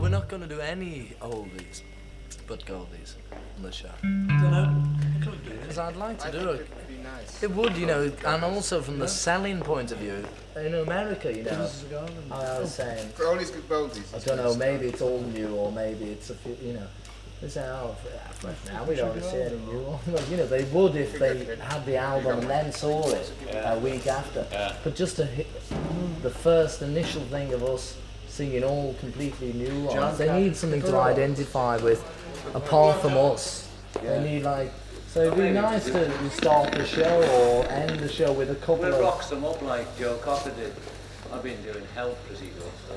any oldies but goldies on the show. don't know. Could do Because. I'd like to I do think it. it would be nice. It would, you know, and also from the selling point of view, in America, you know, I was saying, For all these good goldies. I don't know, maybe it's all new or maybe it's a few, you know. They say, oh, f- f- now we don't see any new one. You know, they would if they had the album and then saw it a week after. But just to hit the first initial thing of us singing all completely new ones, they need something to identify with apart from us. They need like, so it'd be nice to start the show or end the show with a couple We'll of rock them up like Joe Cocker did. I've been doing help pretty good, so.